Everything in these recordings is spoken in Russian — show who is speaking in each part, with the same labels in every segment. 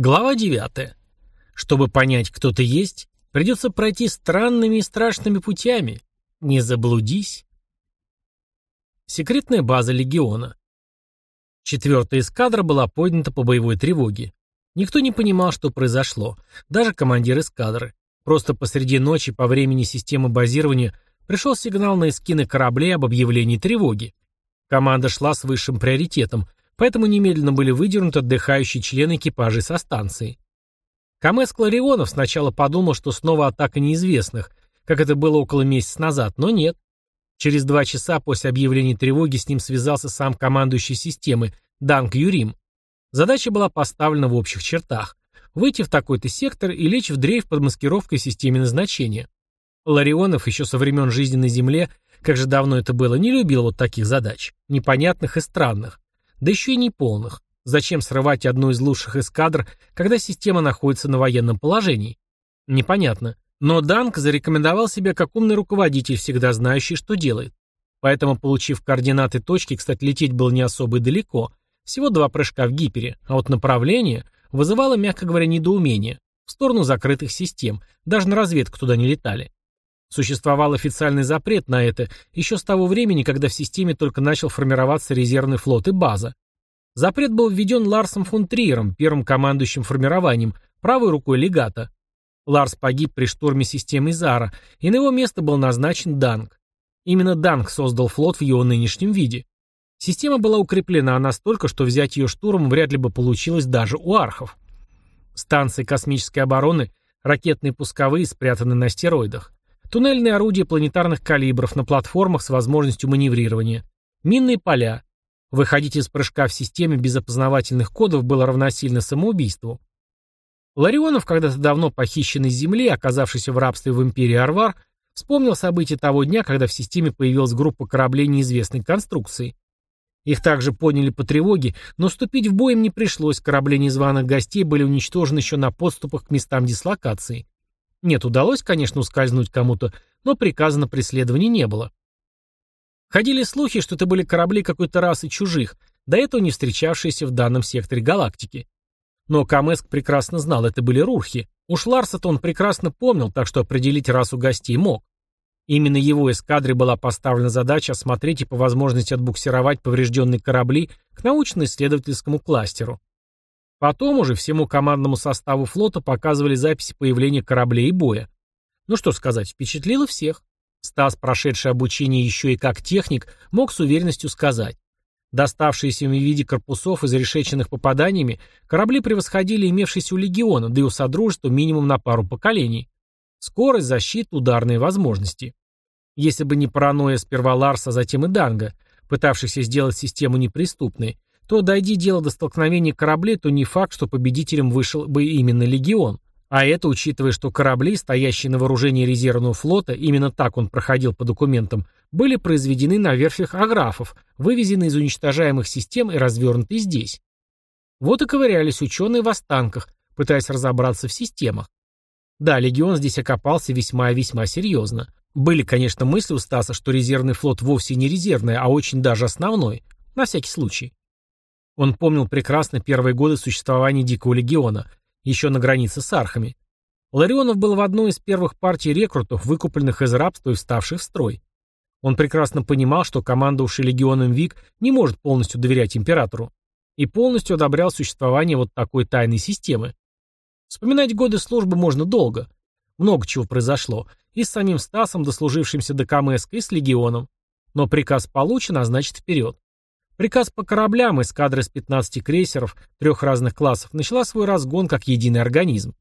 Speaker 1: Глава 9. Чтобы понять, кто ты есть, придется пройти странными и страшными путями. Не заблудись. Секретная база легиона. Четвертая эскадра была поднята по боевой тревоге. Никто не понимал, что произошло, даже командир эскадры. Просто посреди ночи по времени системы базирования пришел сигнал на эскины кораблей об объявлении тревоги. Команда шла с высшим приоритетом, поэтому немедленно были выдернуты отдыхающие члены экипажей со станции. Камес Кларионов сначала подумал, что снова атака неизвестных, как это было около месяца назад, но нет. Через два часа после объявления тревоги с ним связался сам командующий системы Данк Юрим. Задача была поставлена в общих чертах – выйти в такой-то сектор и лечь в дрейф под маскировкой системе назначения. Ларионов еще со времен жизни на Земле, как же давно это было, не любил вот таких задач, непонятных и странных да еще и неполных. Зачем срывать одну из лучших эскадр, когда система находится на военном положении? Непонятно. Но Данк зарекомендовал себя как умный руководитель, всегда знающий, что делает. Поэтому, получив координаты точки, кстати, лететь было не особо и далеко, всего два прыжка в гипере, а вот направление вызывало, мягко говоря, недоумение, в сторону закрытых систем, даже на разведку туда не летали. Существовал официальный запрет на это еще с того времени, когда в системе только начал формироваться резервный флот и база. Запрет был введен Ларсом фон Триером, первым командующим формированием, правой рукой легата. Ларс погиб при штурме системы Зара, и на его место был назначен Данг. Именно Данг создал флот в его нынешнем виде. Система была укреплена настолько, что взять ее штурмом вряд ли бы получилось даже у архов. Станции космической обороны, ракетные пусковые спрятаны на стероидах. Туннельные орудия планетарных калибров на платформах с возможностью маневрирования. Минные поля. Выходить из прыжка в системе без опознавательных кодов было равносильно самоубийству. Ларионов, когда-то давно похищенный с Земли, оказавшийся в рабстве в империи Арвар, вспомнил события того дня, когда в системе появилась группа кораблей неизвестной конструкции. Их также поняли по тревоге, но вступить в бой им не пришлось, корабли незваных гостей были уничтожены еще на подступах к местам дислокации. Нет, удалось, конечно, ускользнуть кому-то, но приказа на преследование не было. Ходили слухи, что это были корабли какой-то расы чужих, до этого не встречавшиеся в данном секторе галактики. Но Камеск прекрасно знал, это были рурхи. Уж Ларса-то он прекрасно помнил, так что определить расу гостей мог. Именно его эскадре была поставлена задача осмотреть и по возможности отбуксировать поврежденные корабли к научно-исследовательскому кластеру. Потом уже всему командному составу флота показывали записи появления кораблей и боя. Ну что сказать, впечатлило всех. Стас, прошедший обучение еще и как техник, мог с уверенностью сказать. Доставшиеся им в виде корпусов, изрешеченных попаданиями, корабли превосходили имевшиеся у легиона, да и у Содружества минимум на пару поколений. Скорость, защита, ударные возможности. Если бы не паранойя сперва Ларса, а затем и Данга, пытавшихся сделать систему неприступной, то, дойди дело до столкновения кораблей, то не факт, что победителем вышел бы именно легион. А это, учитывая, что корабли, стоящие на вооружении резервного флота, именно так он проходил по документам, были произведены на верфях аграфов, вывезены из уничтожаемых систем и развернуты здесь. Вот и ковырялись ученые в останках, пытаясь разобраться в системах. Да, легион здесь окопался весьма и весьма серьезно. Были, конечно, мысли у Стаса, что резервный флот вовсе не резервный, а очень даже основной. На всякий случай. Он помнил прекрасно первые годы существования Дикого легиона, еще на границе с архами. Ларионов был в одной из первых партий рекрутов, выкупленных из рабства и вставших в строй. Он прекрасно понимал, что командовавший легионом Вик не может полностью доверять императору и полностью одобрял существование вот такой тайной системы. Вспоминать годы службы можно долго. Много чего произошло. И с самим Стасом, дослужившимся до Камеска, и с легионом. Но приказ получен, а значит вперед. Приказ по кораблям, эскадра из 15 крейсеров трех разных классов начала свой разгон как единый организм.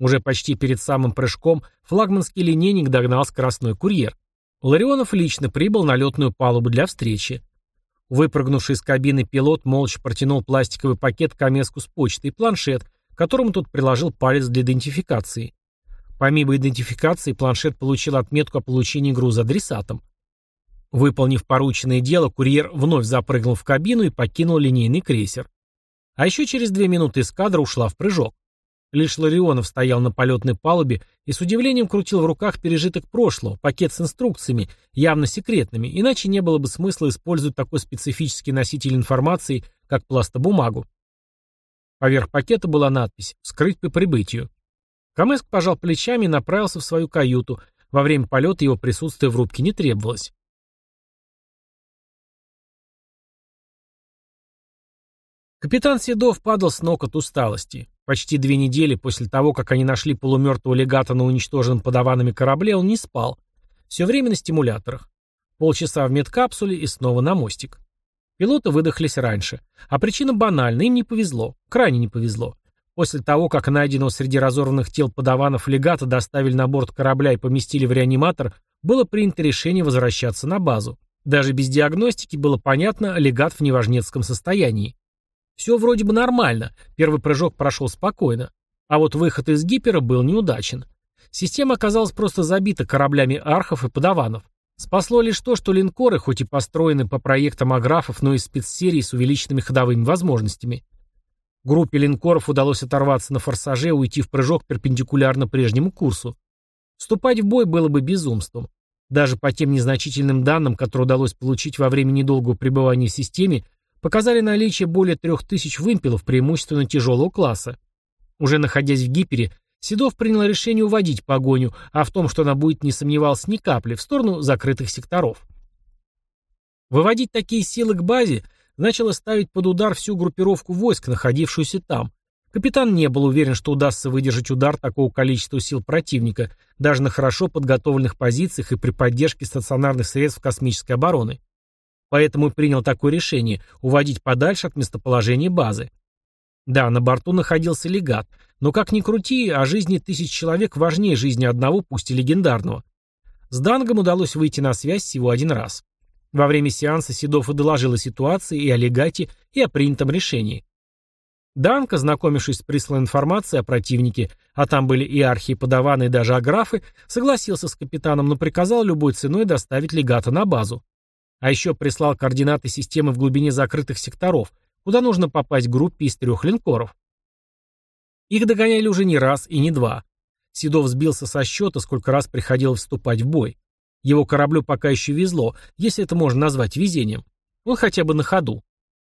Speaker 1: Уже почти перед самым прыжком флагманский линейник догнал скоростной курьер. Ларионов лично прибыл на летную палубу для встречи. Выпрыгнувший из кабины пилот молча протянул пластиковый пакет Камеску с почтой и планшет, к которому тот приложил палец для идентификации. Помимо идентификации, планшет получил отметку о получении груза адресатом. Выполнив порученное дело, курьер вновь запрыгнул в кабину и покинул линейный крейсер. А еще через две минуты эскадра ушла в прыжок. Лишь Ларионов стоял на полетной палубе и с удивлением крутил в руках пережиток прошлого, пакет с инструкциями, явно секретными, иначе не было бы смысла использовать такой специфический носитель информации, как пластобумагу. Поверх пакета была надпись «Скрыть по прибытию». Камеск пожал плечами и направился в свою каюту. Во время полета его присутствие в рубке не требовалось. Капитан Седов падал с ног от усталости. Почти две недели после того, как они нашли полумертвого легата на уничтоженном подаванами корабле, он не спал. Все время на стимуляторах. Полчаса в медкапсуле и снова на мостик. Пилоты выдохлись раньше. А причина банальна, им не повезло. Крайне не повезло. После того, как найденного среди разорванных тел подаванов легата доставили на борт корабля и поместили в реаниматор, было принято решение возвращаться на базу. Даже без диагностики было понятно, легат в неважнецком состоянии. Все вроде бы нормально, первый прыжок прошел спокойно. А вот выход из гипера был неудачен. Система оказалась просто забита кораблями архов и подаванов. Спасло лишь то, что линкоры, хоть и построены по проектам аграфов, но из спецсерий с увеличенными ходовыми возможностями. Группе линкоров удалось оторваться на форсаже и уйти в прыжок перпендикулярно прежнему курсу. Вступать в бой было бы безумством. Даже по тем незначительным данным, которые удалось получить во время недолгого пребывания в системе, показали наличие более трех тысяч вымпелов преимущественно тяжелого класса. Уже находясь в гипере, Седов принял решение уводить погоню, а в том, что она будет, не сомневался ни капли, в сторону закрытых секторов. Выводить такие силы к базе значило ставить под удар всю группировку войск, находившуюся там. Капитан не был уверен, что удастся выдержать удар такого количества сил противника, даже на хорошо подготовленных позициях и при поддержке стационарных средств космической обороны. Поэтому принял такое решение – уводить подальше от местоположения базы. Да, на борту находился легат, но как ни крути, а жизни тысяч человек важнее жизни одного, пусть и легендарного. С Дангом удалось выйти на связь всего один раз. Во время сеанса Седов и доложил о ситуации и о легате, и о принятом решении. Данк, ознакомившись с присланной информацией о противнике, а там были и архи, и подаваны, и даже аграфы, согласился с капитаном, но приказал любой ценой доставить легата на базу. А еще прислал координаты системы в глубине закрытых секторов, куда нужно попасть группе из трех линкоров. Их догоняли уже не раз и не два. Седов сбился со счета, сколько раз приходилось вступать в бой. Его кораблю пока еще везло, если это можно назвать везением. Он хотя бы на ходу.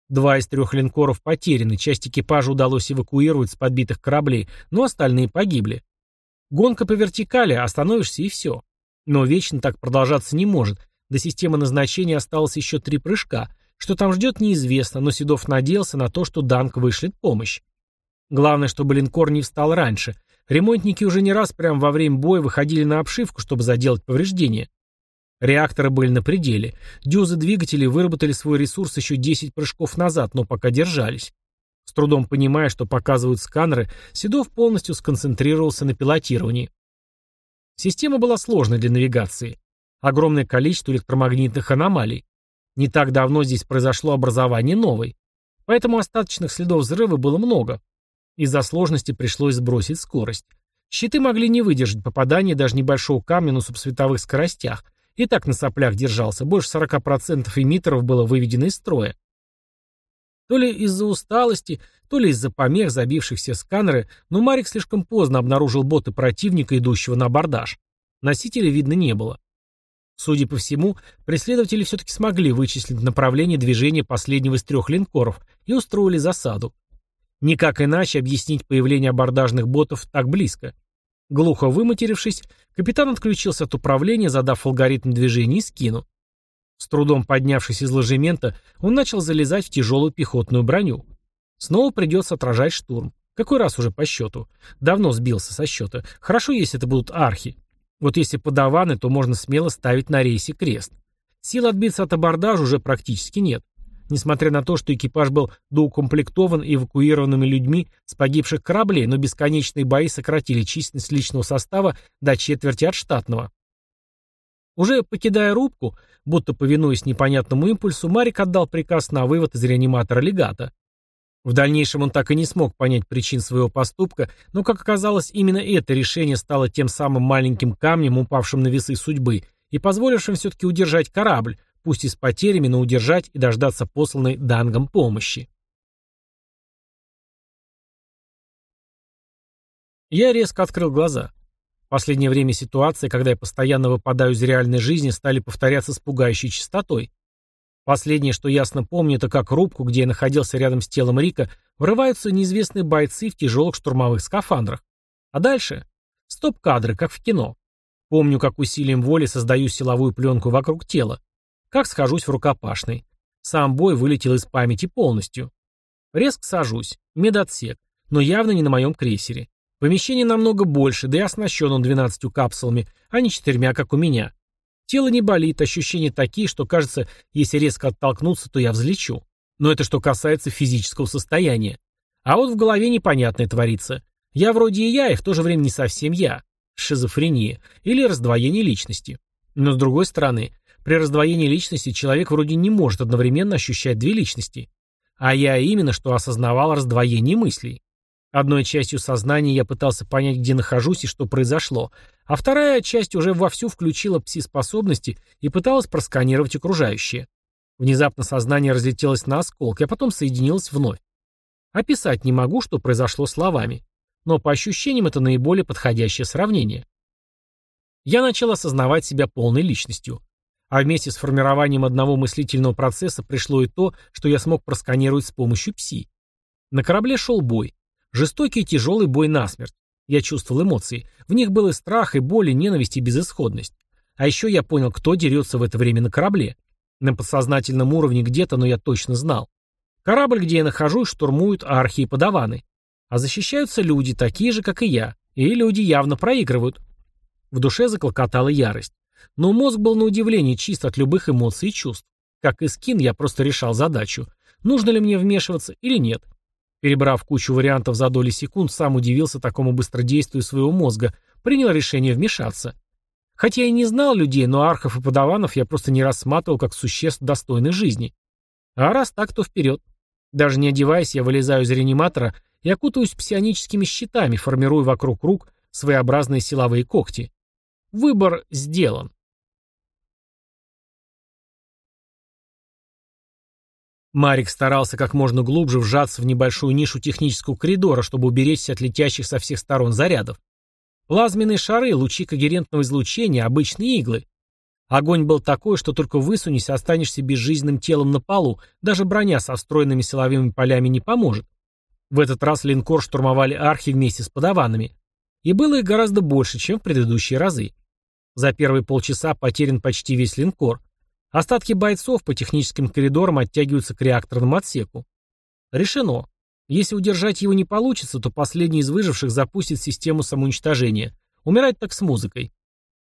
Speaker 1: Два из трех линкоров потеряны, часть экипажа удалось эвакуировать с подбитых кораблей, но остальные погибли. Гонка по вертикали, остановишься и все. Но вечно так продолжаться не может, до системы назначения осталось еще три прыжка. Что там ждет, неизвестно, но Седов надеялся на то, что Данк вышлет помощь. Главное, чтобы линкор не встал раньше. Ремонтники уже не раз прямо во время боя выходили на обшивку, чтобы заделать повреждения. Реакторы были на пределе. Дюзы двигателей выработали свой ресурс еще 10 прыжков назад, но пока держались. С трудом понимая, что показывают сканеры, Седов полностью сконцентрировался на пилотировании. Система была сложной для навигации огромное количество электромагнитных аномалий. Не так давно здесь произошло образование новой. Поэтому остаточных следов взрыва было много. Из-за сложности пришлось сбросить скорость. Щиты могли не выдержать попадания даже небольшого камня на субсветовых скоростях. И так на соплях держался. Больше 40% эмиттеров было выведено из строя. То ли из-за усталости, то ли из-за помех, забивших все сканеры, но Марик слишком поздно обнаружил боты противника, идущего на абордаж. Носителя видно не было. Судя по всему, преследователи все-таки смогли вычислить направление движения последнего из трех линкоров и устроили засаду. Никак иначе объяснить появление абордажных ботов так близко. Глухо выматерившись, капитан отключился от управления, задав алгоритм движения и скину. С трудом поднявшись из ложемента, он начал залезать в тяжелую пехотную броню. Снова придется отражать штурм. Какой раз уже по счету? Давно сбился со счета. Хорошо, если это будут архи. Вот если подаваны, то можно смело ставить на рейсе крест. Сил отбиться от абордажа уже практически нет. Несмотря на то, что экипаж был доукомплектован эвакуированными людьми с погибших кораблей, но бесконечные бои сократили численность личного состава до четверти от штатного. Уже покидая рубку, будто повинуясь непонятному импульсу, Марик отдал приказ на вывод из реаниматора легата. В дальнейшем он так и не смог понять причин своего поступка, но, как оказалось, именно это решение стало тем самым маленьким камнем, упавшим на весы судьбы, и позволившим все-таки удержать корабль, пусть и с потерями, но удержать и дождаться посланной Дангом помощи. Я резко открыл глаза. В последнее время ситуации, когда я постоянно выпадаю из реальной жизни, стали повторяться с пугающей частотой. Последнее, что ясно помню, это как рубку, где я находился рядом с телом Рика, врываются неизвестные бойцы в тяжелых штурмовых скафандрах. А дальше? Стоп-кадры, как в кино. Помню, как усилием воли создаю силовую пленку вокруг тела. Как схожусь в рукопашной. Сам бой вылетел из памяти полностью. Резко сажусь. Медотсек. Но явно не на моем крейсере. Помещение намного больше, да и оснащен он 12 капсулами, а не четырьмя, как у меня. Тело не болит, ощущения такие, что кажется, если резко оттолкнуться, то я взлечу. Но это что касается физического состояния. А вот в голове непонятное творится. Я вроде и я, и в то же время не совсем я. Шизофрения. Или раздвоение личности. Но с другой стороны, при раздвоении личности человек вроде не может одновременно ощущать две личности. А я именно что осознавал раздвоение мыслей. Одной частью сознания я пытался понять, где нахожусь и что произошло, а вторая часть уже вовсю включила пси-способности и пыталась просканировать окружающее. Внезапно сознание разлетелось на осколки, а потом соединилось вновь. Описать не могу, что произошло словами, но по ощущениям это наиболее подходящее сравнение. Я начал осознавать себя полной личностью. А вместе с формированием одного мыслительного процесса пришло и то, что я смог просканировать с помощью пси. На корабле шел бой. Жестокий тяжелый бой насмерть. Я чувствовал эмоции. В них был и страх, и боль, и ненависть, и безысходность. А еще я понял, кто дерется в это время на корабле. На подсознательном уровне где-то, но я точно знал. Корабль, где я нахожусь, штурмуют архи подаваны. А защищаются люди, такие же, как и я. И люди явно проигрывают. В душе заклокотала ярость. Но мозг был на удивление чист от любых эмоций и чувств. Как и скин, я просто решал задачу. Нужно ли мне вмешиваться или нет. Перебрав кучу вариантов за доли секунд, сам удивился такому быстродействию своего мозга, принял решение вмешаться. Хотя я и не знал людей, но архов и подаванов я просто не рассматривал как существ достойных жизни. А раз так, то вперед. Даже не одеваясь, я вылезаю из реаниматора и окутываюсь псионическими щитами, формируя вокруг рук своеобразные силовые когти. Выбор сделан. Марик старался как можно глубже вжаться в небольшую нишу технического коридора, чтобы уберечься от летящих со всех сторон зарядов. Плазменные шары, лучи когерентного излучения, обычные иглы. Огонь был такой, что только высунись, останешься безжизненным телом на полу, даже броня со встроенными силовыми полями не поможет. В этот раз линкор штурмовали архи вместе с подаванами. И было их гораздо больше, чем в предыдущие разы. За первые полчаса потерян почти весь линкор. Остатки бойцов по техническим коридорам оттягиваются к реакторному отсеку. Решено. Если удержать его не получится, то последний из выживших запустит систему самоуничтожения. Умирать так с музыкой.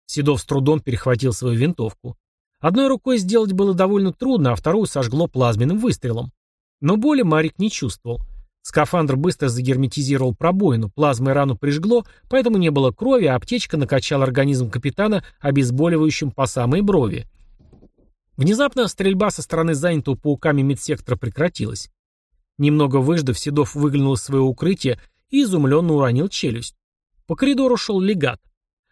Speaker 1: Седов с трудом перехватил свою винтовку. Одной рукой сделать было довольно трудно, а вторую сожгло плазменным выстрелом. Но боли Марик не чувствовал. Скафандр быстро загерметизировал пробоину, плазмой рану прижгло, поэтому не было крови, а аптечка накачала организм капитана обезболивающим по самой брови. Внезапно стрельба со стороны занятого пауками медсектора прекратилась. Немного выждав, Седов выглянул из своего укрытия и изумленно уронил челюсть. По коридору шел легат.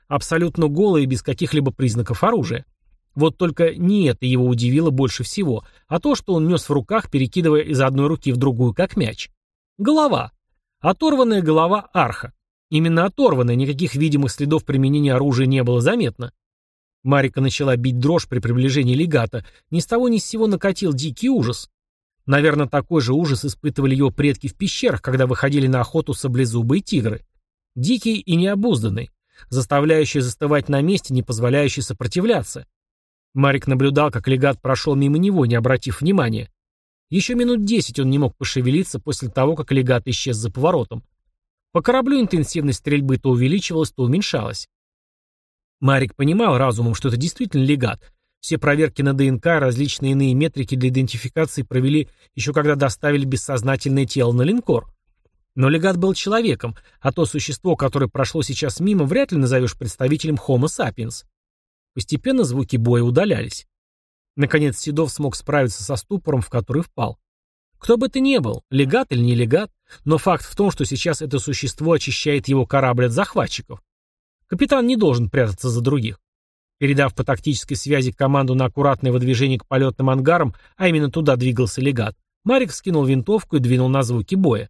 Speaker 1: Абсолютно голый и без каких-либо признаков оружия. Вот только не это его удивило больше всего, а то, что он нес в руках, перекидывая из одной руки в другую, как мяч. Голова. Оторванная голова арха. Именно оторванная, никаких видимых следов применения оружия не было заметно. Марика начала бить дрожь при приближении легата. Ни с того ни с сего накатил дикий ужас. Наверное, такой же ужас испытывали его предки в пещерах, когда выходили на охоту саблезубые тигры. Дикий и необузданный, заставляющий застывать на месте, не позволяющий сопротивляться. Марик наблюдал, как легат прошел мимо него, не обратив внимания. Еще минут десять он не мог пошевелиться после того, как легат исчез за поворотом. По кораблю интенсивность стрельбы то увеличивалась, то уменьшалась. Марик понимал разумом, что это действительно легат. Все проверки на ДНК и различные иные метрики для идентификации провели еще когда доставили бессознательное тело на линкор. Но легат был человеком, а то существо, которое прошло сейчас мимо, вряд ли назовешь представителем Homo sapiens. Постепенно звуки боя удалялись. Наконец Седов смог справиться со ступором, в который впал. Кто бы ты ни был, легат или не легат, но факт в том, что сейчас это существо очищает его корабль от захватчиков. Капитан не должен прятаться за других. Передав по тактической связи команду на аккуратное выдвижение к полетным ангарам, а именно туда двигался легат, Марик скинул винтовку и двинул на звуки боя.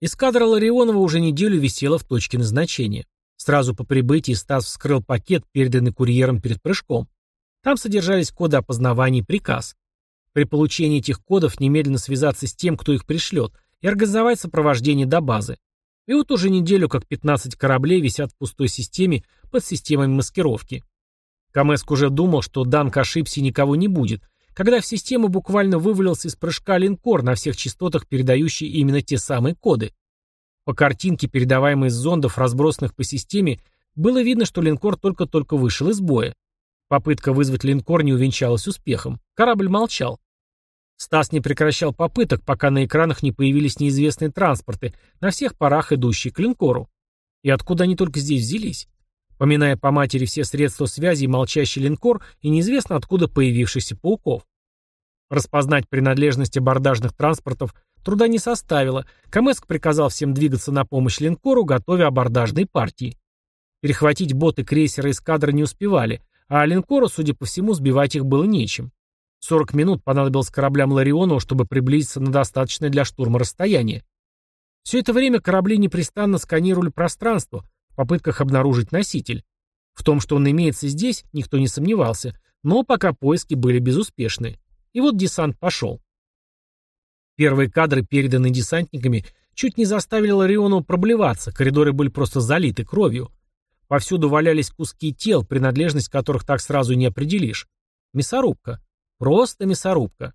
Speaker 1: Эскадра Ларионова уже неделю висела в точке назначения. Сразу по прибытии Стас вскрыл пакет, переданный курьером перед прыжком. Там содержались коды опознавания и приказ. При получении этих кодов немедленно связаться с тем, кто их пришлет, и организовать сопровождение до базы. И вот уже неделю как 15 кораблей висят в пустой системе под системами маскировки. Камеск уже думал, что Данк ошибся и никого не будет, когда в систему буквально вывалился из прыжка линкор на всех частотах, передающий именно те самые коды. По картинке, передаваемой из зондов, разбросанных по системе, было видно, что линкор только-только вышел из боя. Попытка вызвать линкор не увенчалась успехом. Корабль молчал. Стас не прекращал попыток, пока на экранах не появились неизвестные транспорты, на всех парах идущие к линкору. И откуда они только здесь взялись? Поминая по матери все средства связи молчащий линкор, и неизвестно откуда появившихся пауков. Распознать принадлежность абордажных транспортов труда не составило. Камеск приказал всем двигаться на помощь линкору, готовя абордажные партии. Перехватить боты крейсера эскадры не успевали, а линкору, судя по всему, сбивать их было нечем. 40 минут понадобилось кораблям Ларионова, чтобы приблизиться на достаточное для штурма расстояние. Все это время корабли непрестанно сканировали пространство в попытках обнаружить носитель. В том, что он имеется здесь, никто не сомневался, но пока поиски были безуспешны. И вот десант пошел. Первые кадры, переданные десантниками, чуть не заставили Ларионова проблеваться, коридоры были просто залиты кровью. Повсюду валялись куски тел, принадлежность которых так сразу не определишь. Мясорубка. Просто мясорубка.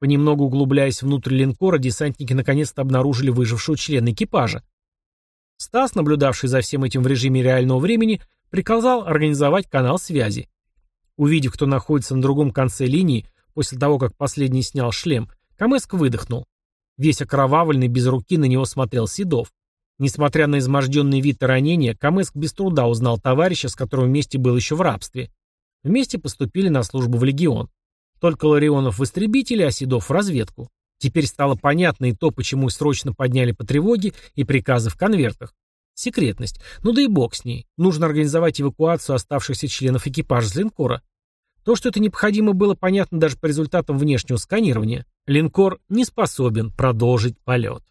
Speaker 1: Понемногу углубляясь внутрь линкора, десантники наконец-то обнаружили выжившего члена экипажа. Стас, наблюдавший за всем этим в режиме реального времени, приказал организовать канал связи. Увидев, кто находится на другом конце линии, после того, как последний снял шлем, Камеск выдохнул. Весь окровавленный, без руки, на него смотрел Седов. Несмотря на изможденный вид и ранения, Камеск без труда узнал товарища, с которым вместе был еще в рабстве. Вместе поступили на службу в легион. Только Ларионов в истребители, а Седов в разведку. Теперь стало понятно и то, почему срочно подняли по тревоге и приказы в конвертах. Секретность. Ну да и бог с ней. Нужно организовать эвакуацию оставшихся членов экипажа с линкора. То, что это необходимо, было понятно даже по результатам внешнего сканирования. Линкор не способен продолжить полет.